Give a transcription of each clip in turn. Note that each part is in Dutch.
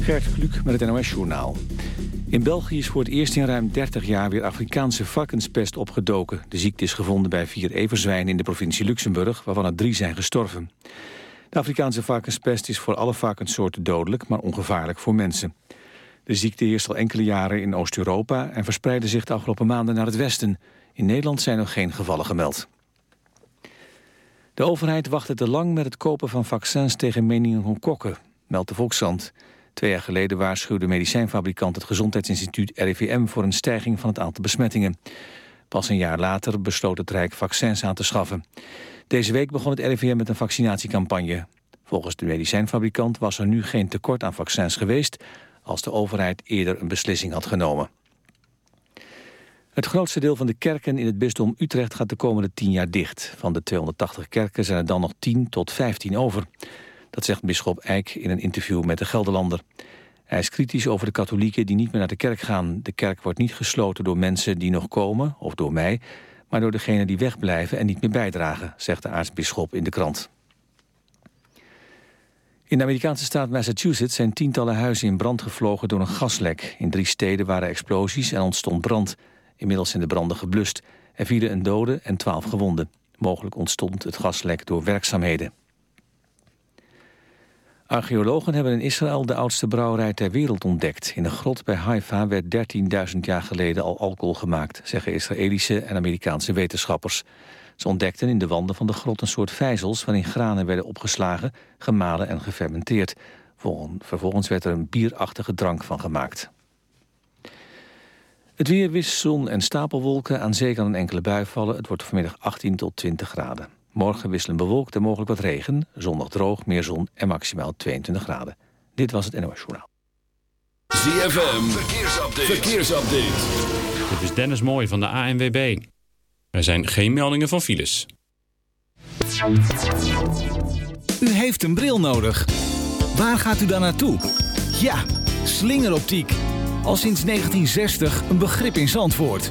Gert Kluk met het NOS-journaal. In België is voor het eerst in ruim 30 jaar weer Afrikaanse varkenspest opgedoken. De ziekte is gevonden bij vier everzwijnen in de provincie Luxemburg... waarvan er drie zijn gestorven. De Afrikaanse varkenspest is voor alle varkenssoorten dodelijk... maar ongevaarlijk voor mensen. De ziekte heerst al enkele jaren in Oost-Europa... en verspreidde zich de afgelopen maanden naar het westen. In Nederland zijn nog geen gevallen gemeld. De overheid wachtte te lang met het kopen van vaccins tegen meningokokken, meldt de. Twee jaar geleden waarschuwde medicijnfabrikant het Gezondheidsinstituut RIVM voor een stijging van het aantal besmettingen. Pas een jaar later besloot het Rijk vaccins aan te schaffen. Deze week begon het RIVM met een vaccinatiecampagne. Volgens de medicijnfabrikant was er nu geen tekort aan vaccins geweest... als de overheid eerder een beslissing had genomen. Het grootste deel van de kerken in het bisdom Utrecht gaat de komende 10 jaar dicht. Van de 280 kerken zijn er dan nog 10 tot 15 over. Dat zegt bisschop Eijk in een interview met de Gelderlander. Hij is kritisch over de katholieken die niet meer naar de kerk gaan. De kerk wordt niet gesloten door mensen die nog komen, of door mij... maar door degenen die wegblijven en niet meer bijdragen, zegt de aartsbisschop in de krant. In de Amerikaanse staat Massachusetts zijn tientallen huizen in brand gevlogen door een gaslek. In drie steden waren explosies en ontstond brand... Inmiddels zijn de branden geblust. Er vielen een dode en twaalf gewonden. Mogelijk ontstond het gaslek door werkzaamheden. Archeologen hebben in Israël de oudste brouwerij ter wereld ontdekt. In een grot bij Haifa werd 13.000 jaar geleden al alcohol gemaakt... zeggen Israëlische en Amerikaanse wetenschappers. Ze ontdekten in de wanden van de grot een soort vijzels... waarin granen werden opgeslagen, gemalen en gefermenteerd. Vervolgens werd er een bierachtige drank van gemaakt. Het weer wist zon en stapelwolken. Aan zee kan een enkele bui vallen. Het wordt vanmiddag 18 tot 20 graden. Morgen wisselen bewolkt en mogelijk wat regen. Zondag droog, meer zon en maximaal 22 graden. Dit was het NOS Journaal. ZFM, verkeersupdate. verkeersupdate. Dit is Dennis Mooij van de ANWB. Er zijn geen meldingen van files. U heeft een bril nodig. Waar gaat u dan naartoe? Ja, slingeroptiek al sinds 1960 een begrip in Zandvoort.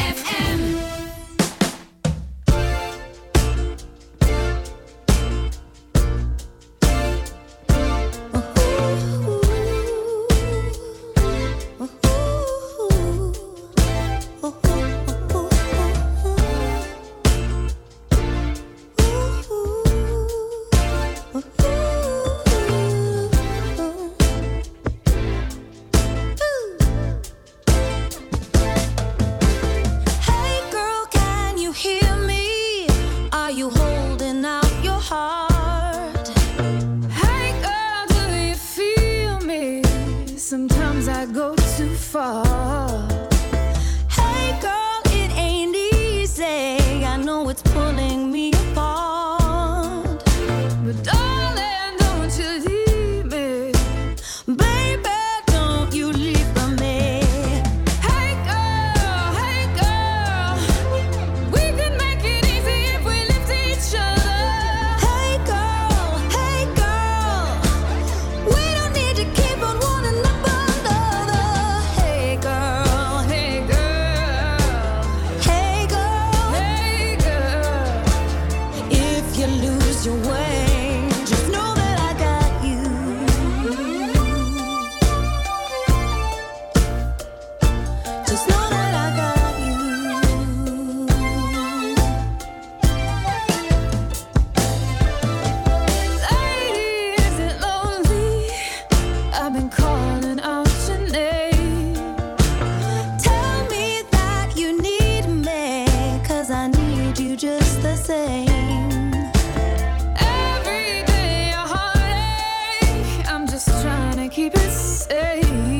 say.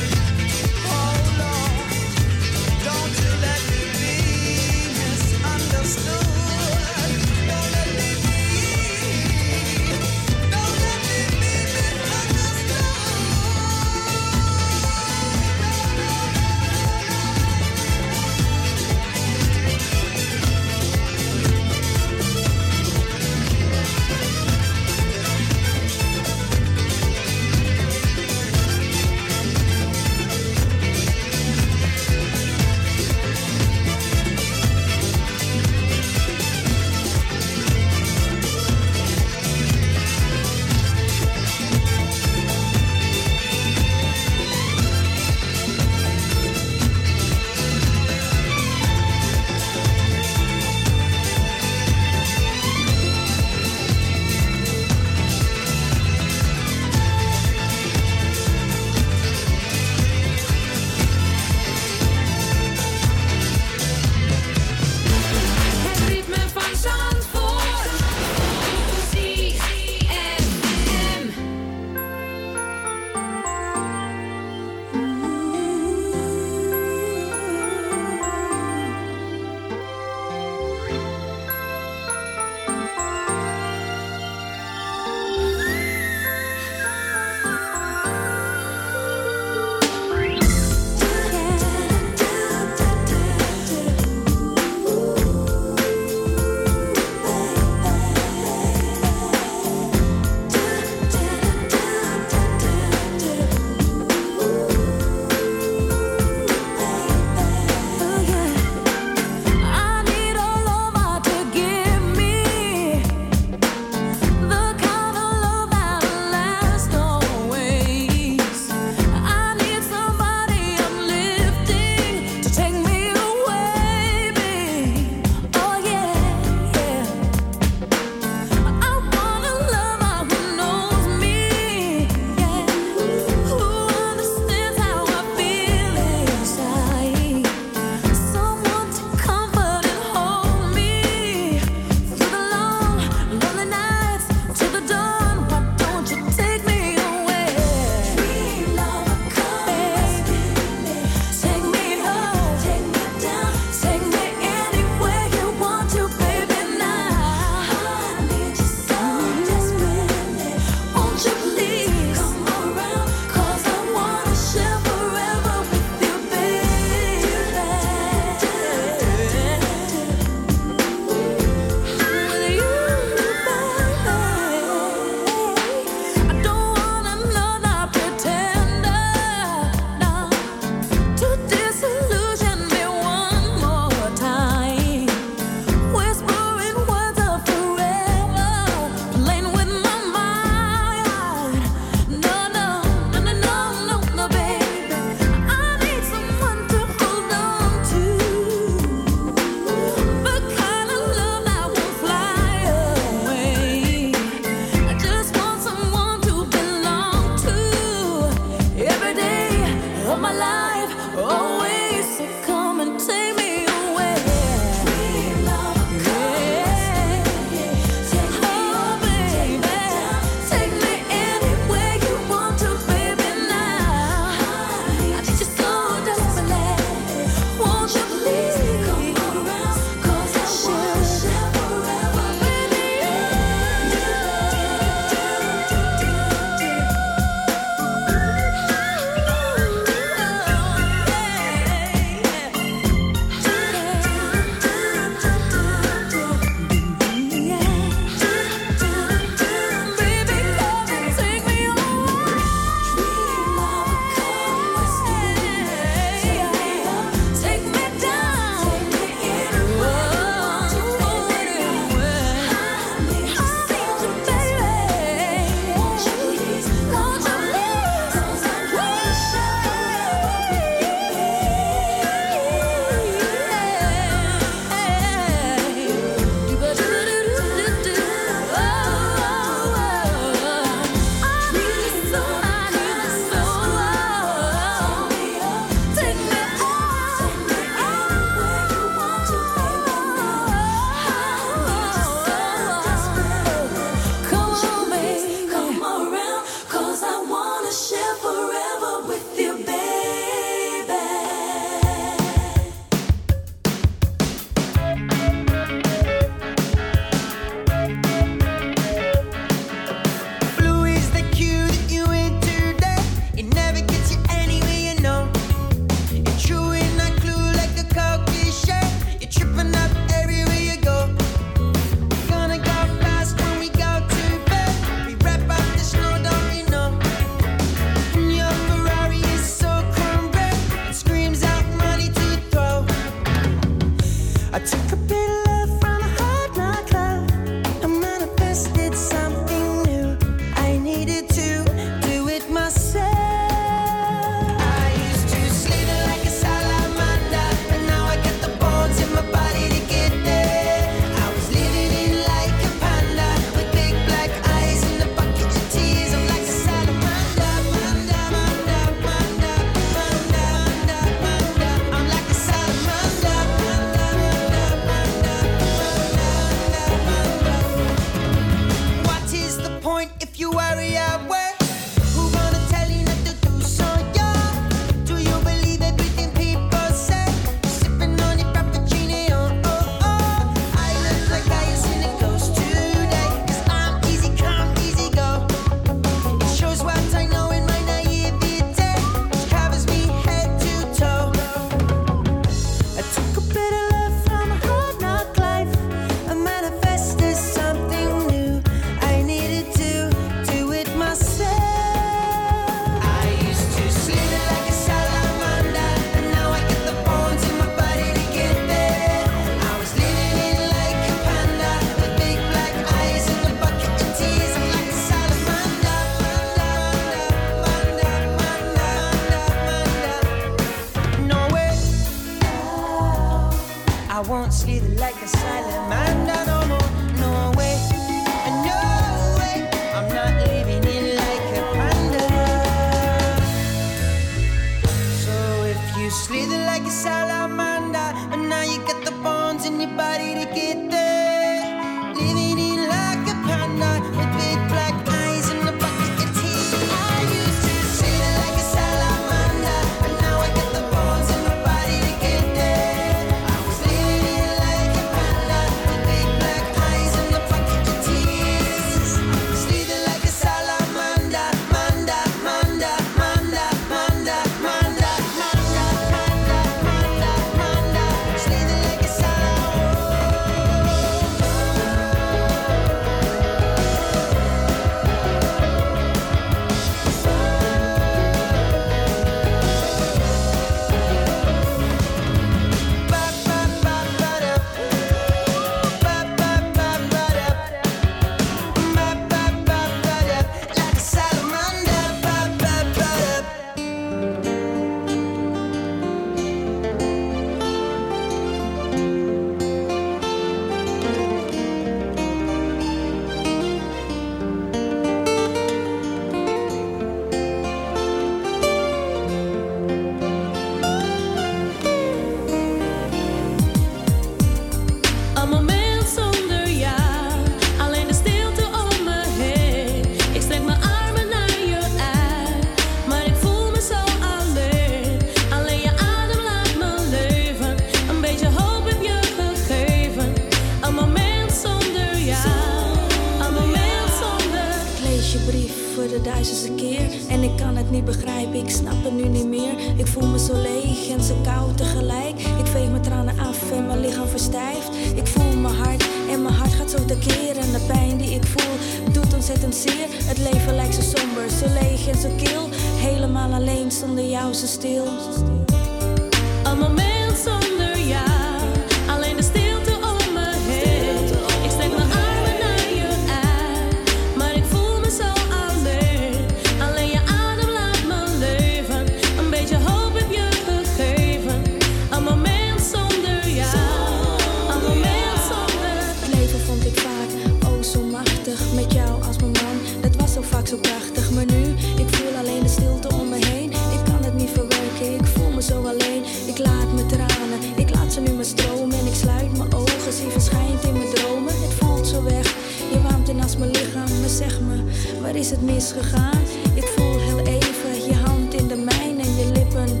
zo alleen. Ik laat mijn tranen, ik laat ze nu maar stromen. En ik sluit mijn ogen, zie verschijnt in mijn dromen. Het valt zo weg, je warmt in als mijn lichaam. Maar zeg me, waar is het misgegaan? Ik voel heel even je hand in de mijne en je lippen.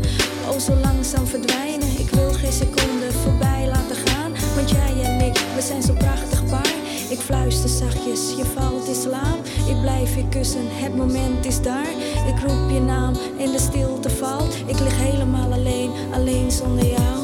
Oh, zo langzaam verdwijnen. Ik wil geen seconde voorbij laten gaan. Want jij en ik, we zijn zo prachtig paar. Ik fluister zachtjes, je valt blijf je kussen, het moment is daar. Ik roep je naam en de stilte valt. Ik lig helemaal alleen, alleen zonder jou.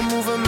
to move a